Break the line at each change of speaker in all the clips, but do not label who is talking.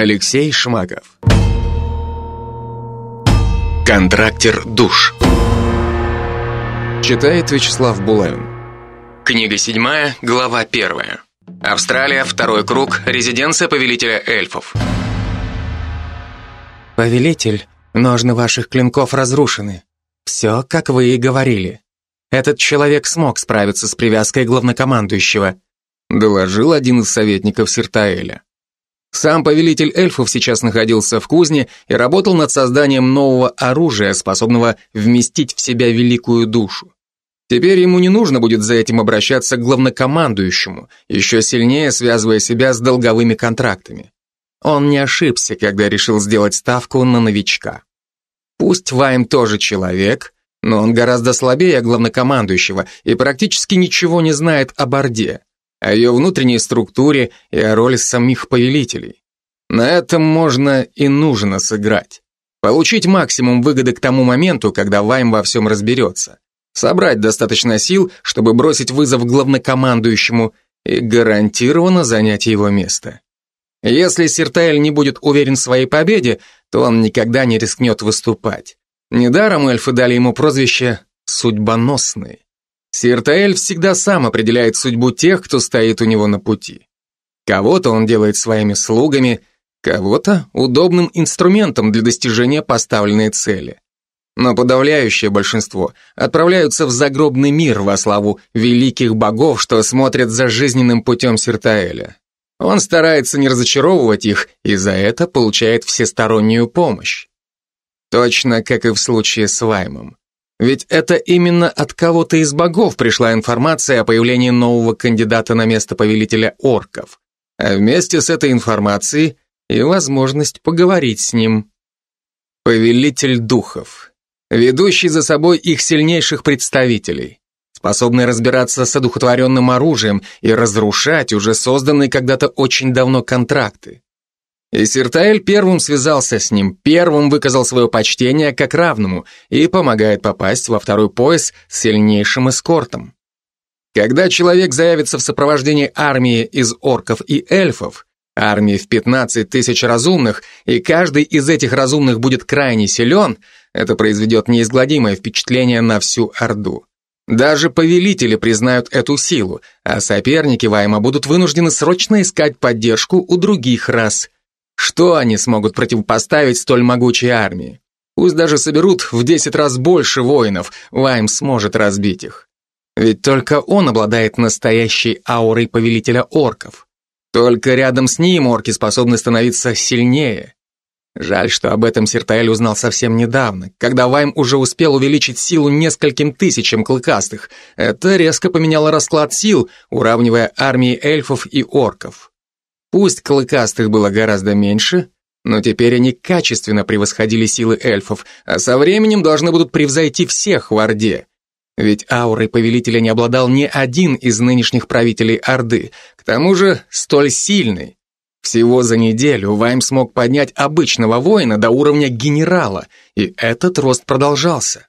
Алексей Шмаков. Контрактер душ. Читает Вячеслав Булавин. Книга седьмая, глава первая. Австралия, второй круг, резиденция повелителя эльфов.
Повелитель, ножны ваших клинков разрушены. Все, как вы и говорили. Этот человек смог справиться с привязкой главнокомандующего,
доложил один из советников Сиртаэля. Сам повелитель эльфов сейчас находился в кузне и работал над созданием нового оружия, способного вместить в себя великую душу. Теперь ему не нужно будет за этим обращаться к главнокомандующему, еще сильнее связывая себя с долговыми контрактами. Он не ошибся, когда решил сделать ставку на новичка. Пусть Вайм тоже человек, но он гораздо слабее главнокомандующего и практически ничего не знает о Борде о ее внутренней структуре и о роли самих повелителей. На этом можно и нужно сыграть. Получить максимум выгоды к тому моменту, когда Вайм во всем разберется. Собрать достаточно сил, чтобы бросить вызов главнокомандующему и гарантированно занять его место. Если Сиртаэль не будет уверен в своей победе, то он никогда не рискнет выступать. Недаром эльфы дали ему прозвище «судьбоносный». Сиртаэль всегда сам определяет судьбу тех, кто стоит у него на пути. Кого-то он делает своими слугами, кого-то удобным инструментом для достижения поставленной цели. Но подавляющее большинство отправляются в загробный мир во славу великих богов, что смотрят за жизненным путем Сиртаэля. Он старается не разочаровывать их и за это получает всестороннюю помощь. Точно как и в случае с Ваймом. Ведь это именно от кого-то из богов пришла информация о появлении нового кандидата на место повелителя орков. А вместе с этой информацией и возможность поговорить с ним. Повелитель духов. Ведущий за собой их сильнейших представителей. Способный разбираться с одухотворенным оружием и разрушать уже созданные когда-то очень давно контракты. И Сиртаэль первым связался с ним, первым выказал свое почтение как равному и помогает попасть во второй пояс с сильнейшим эскортом. Когда человек заявится в сопровождении армии из орков и эльфов, армии в 15 тысяч разумных, и каждый из этих разумных будет крайне силен, это произведет неизгладимое впечатление на всю Орду. Даже повелители признают эту силу, а соперники Вайма будут вынуждены срочно искать поддержку у других рас – что они смогут противопоставить столь могучей армии? Пусть даже соберут в 10 раз больше воинов, Вайм сможет разбить их. Ведь только он обладает настоящей аурой повелителя орков. Только рядом с ним орки способны становиться сильнее. Жаль, что об этом Сиртаэль узнал совсем недавно, когда Вайм уже успел увеличить силу нескольким тысячам клыкастых. Это резко поменяло расклад сил, уравнивая армии эльфов и орков. Пусть клыкастых было гораздо меньше, но теперь они качественно превосходили силы эльфов, а со временем должны будут превзойти всех в Орде. Ведь аурой повелителя не обладал ни один из нынешних правителей Орды, к тому же столь сильный. Всего за неделю Вайм смог поднять обычного воина до уровня генерала, и этот рост продолжался.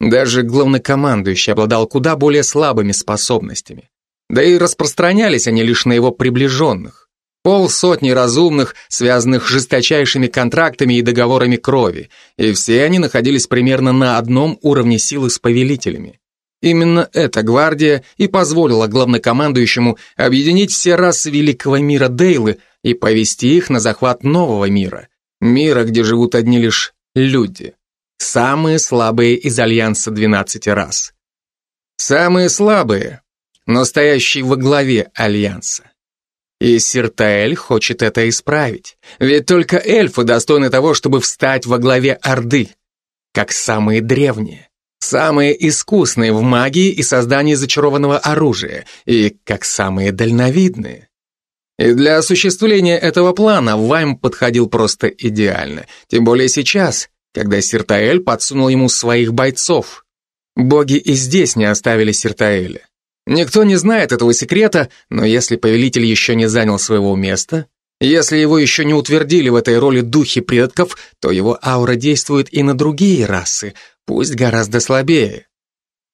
Даже главнокомандующий обладал куда более слабыми способностями. Да и распространялись они лишь на его приближенных. Полсотни разумных, связанных жесточайшими контрактами и договорами крови, и все они находились примерно на одном уровне силы с повелителями. Именно эта гвардия и позволила главнокомандующему объединить все расы великого мира Дейлы и повести их на захват нового мира, мира, где живут одни лишь люди, самые слабые из альянса 12 рас. Самые слабые, но стоящие во главе альянса. И Сиртаэль хочет это исправить. Ведь только эльфы достойны того, чтобы встать во главе Орды, как самые древние, самые искусные в магии и создании зачарованного оружия, и как самые дальновидные. И для осуществления этого плана Вайм подходил просто идеально, тем более сейчас, когда Сиртаэль подсунул ему своих бойцов. Боги и здесь не оставили Сиртаэля. Никто не знает этого секрета, но если повелитель еще не занял своего места, если его еще не утвердили в этой роли духи предков, то его аура действует и на другие расы, пусть гораздо слабее.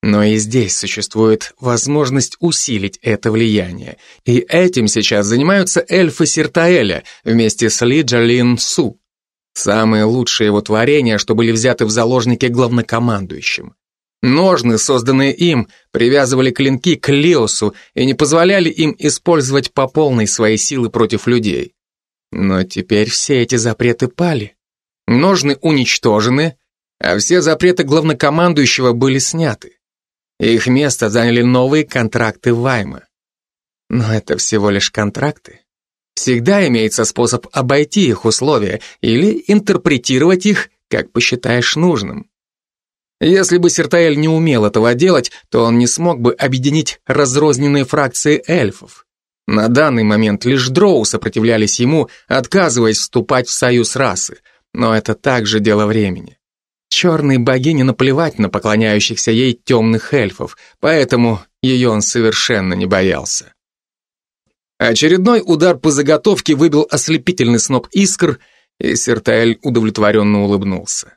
Но и здесь существует возможность усилить это влияние. И этим сейчас занимаются эльфы Сиртаэля вместе с Ли Джалин Су. Самые лучшие его творения, что были взяты в заложники главнокомандующим. Ножны, созданные им, привязывали клинки к Леосу и не позволяли им использовать по полной свои силы против людей. Но теперь все эти запреты пали. Ножны уничтожены, а все запреты главнокомандующего были сняты. Их место заняли новые контракты Вайма. Но это всего лишь контракты. Всегда имеется способ обойти их условия или интерпретировать их, как посчитаешь нужным. Если бы Сертаэль не умел этого делать, то он не смог бы объединить разрозненные фракции эльфов. На данный момент лишь дроу сопротивлялись ему, отказываясь вступать в союз расы, но это также дело времени. Черной богине наплевать на поклоняющихся ей темных эльфов, поэтому ее он совершенно не боялся. Очередной удар по заготовке выбил ослепительный сноп искр, и Сертаэль удовлетворенно улыбнулся.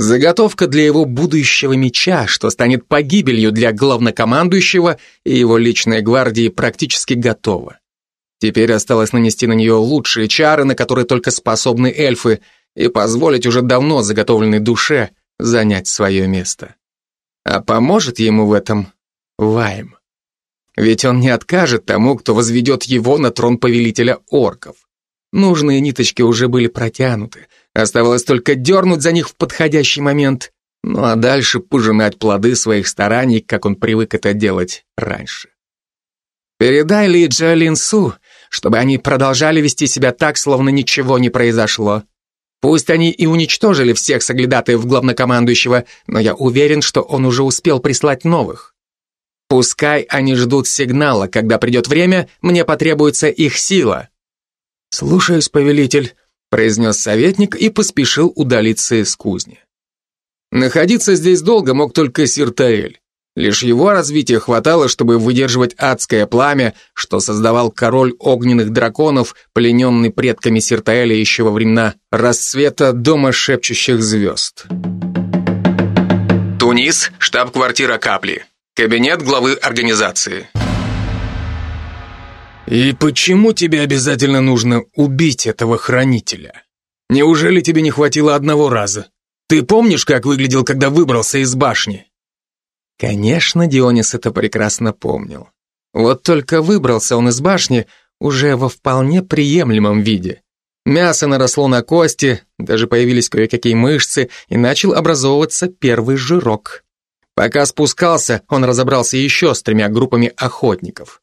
Заготовка для его будущего меча, что станет погибелью для главнокомандующего и его личной гвардии, практически готова. Теперь осталось нанести на нее лучшие чары, на которые только способны эльфы, и позволить уже давно заготовленной душе занять свое место. А поможет ему в этом Вайм. Ведь он не откажет тому, кто возведет его на трон повелителя орков. Нужные ниточки уже были протянуты, оставалось только дернуть за них в подходящий момент, ну а дальше пожинать плоды своих стараний, как он привык это делать раньше. Передай Ли Джалин Су, чтобы они продолжали вести себя так, словно ничего не произошло. Пусть они и уничтожили всех соглядатаев главнокомандующего, но я уверен, что он уже успел прислать новых. Пускай они ждут сигнала, когда придет время, мне потребуется их сила. Слушаюсь, повелитель, произнес советник и поспешил удалиться из кузни. Находиться здесь долго мог только Сиртаэль. Лишь его развития хватало, чтобы выдерживать адское пламя, что создавал король огненных драконов, плененный предками Сиртаэля еще во времена расцвета Дома шепчущих звезд. Тунис, штаб-квартира Капли. Кабинет главы организации. «И почему тебе обязательно нужно убить этого хранителя? Неужели тебе не хватило одного раза? Ты помнишь, как выглядел, когда выбрался из башни?» Конечно, Дионис это прекрасно помнил. Вот только выбрался он из башни уже во вполне приемлемом виде. Мясо наросло на кости, даже появились кое-какие мышцы, и начал образовываться первый жирок. Пока спускался, он разобрался еще с тремя группами охотников.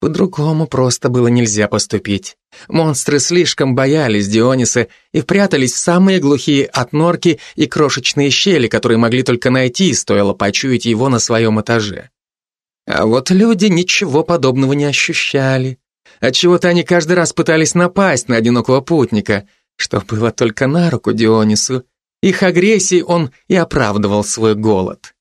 По-другому просто было нельзя поступить. Монстры слишком боялись Диониса и прятались в самые глухие отнорки и крошечные щели, которые могли только найти, стоило почуять его на своем этаже. А вот люди ничего подобного не ощущали. Отчего-то они каждый раз пытались напасть на одинокого путника, что было только на руку Дионису. Их агрессией он и оправдывал свой голод.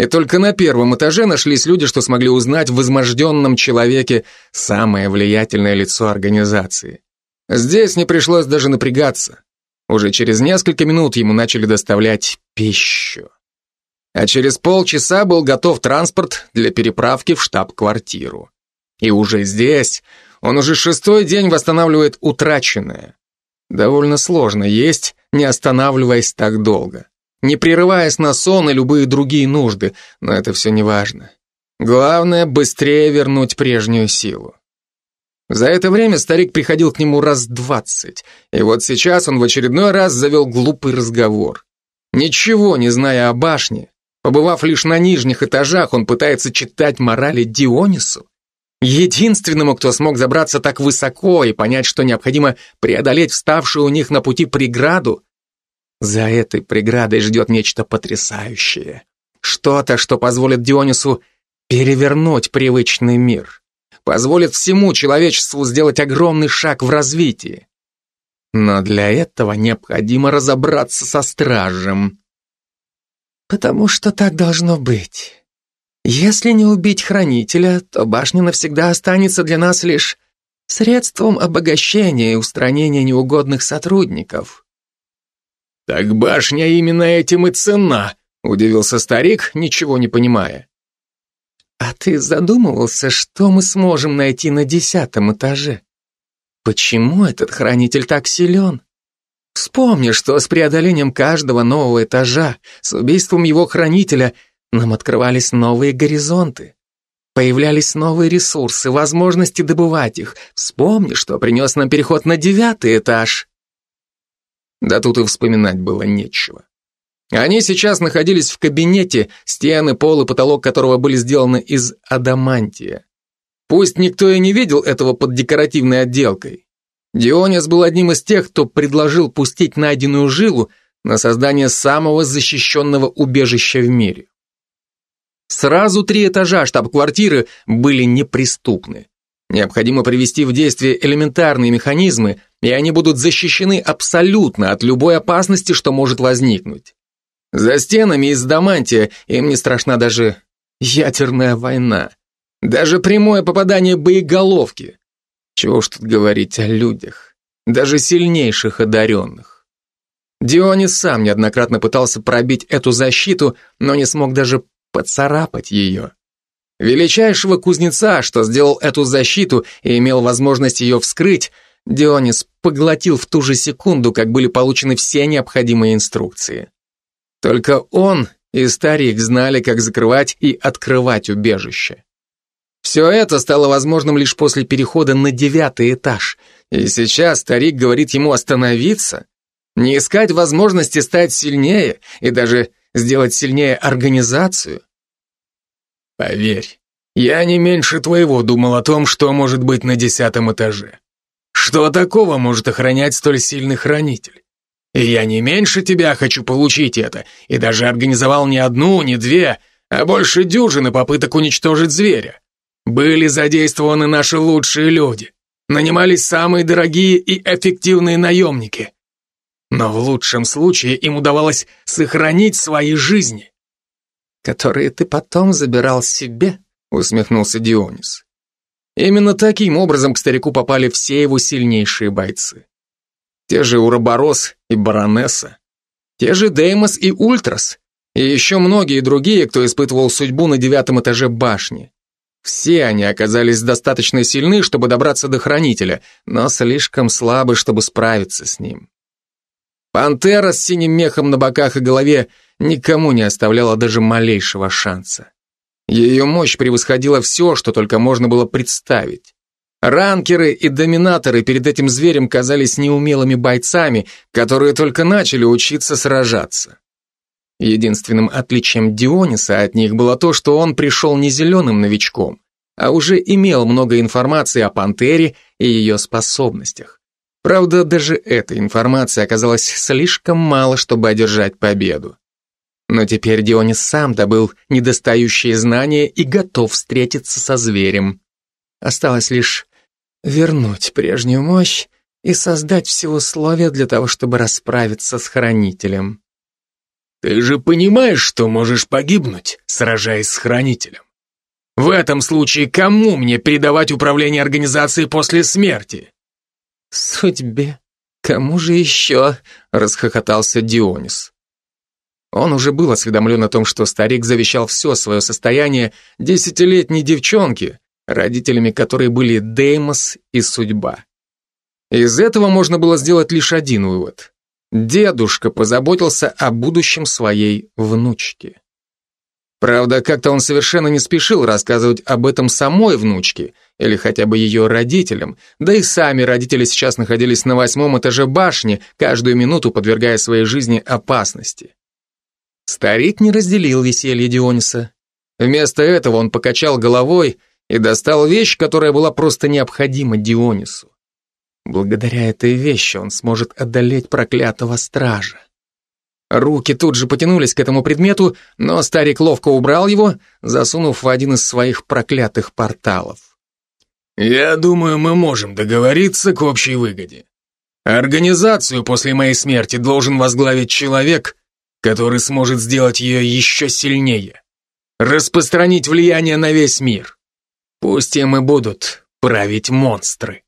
И только на первом этаже нашлись люди, что смогли узнать в изможденном человеке самое влиятельное лицо организации. Здесь не пришлось даже напрягаться. Уже через несколько минут ему начали доставлять пищу. А через полчаса был готов транспорт для переправки в штаб-квартиру. И уже здесь он уже шестой день восстанавливает утраченное. Довольно сложно есть, не останавливаясь так долго не прерываясь на сон и любые другие нужды, но это все не важно. Главное, быстрее вернуть прежнюю силу. За это время старик приходил к нему раз двадцать, и вот сейчас он в очередной раз завел глупый разговор. Ничего не зная о башне, побывав лишь на нижних этажах, он пытается читать морали Дионису. Единственному, кто смог забраться так высоко и понять, что необходимо преодолеть вставшую у них на пути преграду, за этой преградой ждет нечто потрясающее. Что-то, что позволит Дионису перевернуть привычный мир. Позволит всему человечеству сделать огромный шаг в развитии. Но для этого необходимо разобраться со стражем. Потому что так должно быть. Если не убить хранителя, то башня навсегда останется для нас лишь средством обогащения и устранения неугодных сотрудников. «Так башня именно этим и цена»,
Удивился старик, ничего не понимая.
А ты задумывался, что мы сможем найти на десятом этаже? Почему этот хранитель так силен? Вспомни, что с преодолением каждого нового этажа, с убийством его хранителя, нам открывались новые горизонты. Появлялись новые ресурсы, возможности добывать их. Вспомни, что принес нам переход на девятый этаж.
Да тут и вспоминать было нечего. Они сейчас находились в кабинете, стены, пол и потолок которого были сделаны из адамантия. Пусть никто и не видел этого под декоративной отделкой. Дионис был одним из тех, кто предложил пустить найденную жилу на создание самого защищенного убежища в мире. Сразу три этажа штаб-квартиры были неприступны. Необходимо привести в действие элементарные механизмы, и они будут защищены абсолютно от любой опасности, что может возникнуть. За стенами из Дамантия им не страшна даже ядерная война. Даже прямое попадание боеголовки. Чего уж тут говорить о людях. Даже сильнейших одаренных. Дионис сам неоднократно пытался пробить эту защиту, но не смог даже поцарапать ее. Величайшего кузнеца, что сделал эту защиту и имел возможность ее вскрыть, Дионис поглотил в ту же секунду, как были получены все необходимые инструкции. Только он и старик знали, как закрывать и открывать убежище. Все это стало возможным лишь после перехода на девятый этаж, и сейчас старик говорит ему остановиться, не искать возможности стать сильнее и даже сделать сильнее организацию? Поверь, я не меньше твоего думал о том, что может быть на десятом этаже. Что такого может охранять столь сильный хранитель? И я не меньше тебя хочу получить это, и даже организовал не одну, не две, а больше дюжины попыток уничтожить зверя. Были задействованы наши лучшие люди, нанимались самые дорогие и эффективные наемники. Но в лучшем случае им удавалось сохранить свои жизни.
«Которые ты потом забирал себе», — усмехнулся Дионис.
Именно таким образом к старику попали все его сильнейшие бойцы. Те же Уроборос и Баронесса, те же Деймос и Ультрас, и еще многие другие, кто испытывал судьбу на девятом этаже башни. Все они оказались достаточно сильны, чтобы добраться до Хранителя, но слишком слабы, чтобы справиться с ним. Пантера с синим мехом на боках и голове никому не оставляла даже малейшего шанса. Ее мощь превосходила все, что только можно было представить. Ранкеры и доминаторы перед этим зверем казались неумелыми бойцами, которые только начали учиться сражаться. Единственным отличием Диониса от них было то, что он пришел не зеленым новичком, а уже имел много информации о пантере и ее способностях. Правда, даже этой информации оказалось слишком мало, чтобы одержать победу. Но теперь Дионис сам добыл недостающие знания и готов встретиться со зверем. Осталось лишь вернуть прежнюю мощь и создать все условия для того, чтобы расправиться с Хранителем.
Ты же понимаешь, что можешь погибнуть, сражаясь с Хранителем. В этом случае кому мне передавать управление организацией после смерти?
«Судьбе? Кому же еще?» — расхохотался Дионис.
Он уже был осведомлен о том, что старик завещал все свое состояние десятилетней девчонке, родителями которой были Деймос и Судьба. Из этого можно было сделать лишь один вывод. Дедушка позаботился о будущем своей внучки. Правда, как-то он совершенно не спешил рассказывать об этом самой внучке, или хотя бы ее родителям, да и сами родители сейчас находились на восьмом этаже башни, каждую минуту подвергая своей жизни опасности. Старик не разделил веселье Диониса. Вместо этого он покачал головой и достал вещь, которая была просто необходима Дионису. Благодаря этой вещи он сможет одолеть проклятого стража. Руки тут же потянулись к этому предмету, но старик ловко убрал его, засунув в один из своих проклятых порталов.
«Я думаю, мы можем договориться к общей выгоде. Организацию после моей смерти должен возглавить человек, который сможет сделать ее еще сильнее, распространить влияние на весь мир. Пусть им и будут править монстры».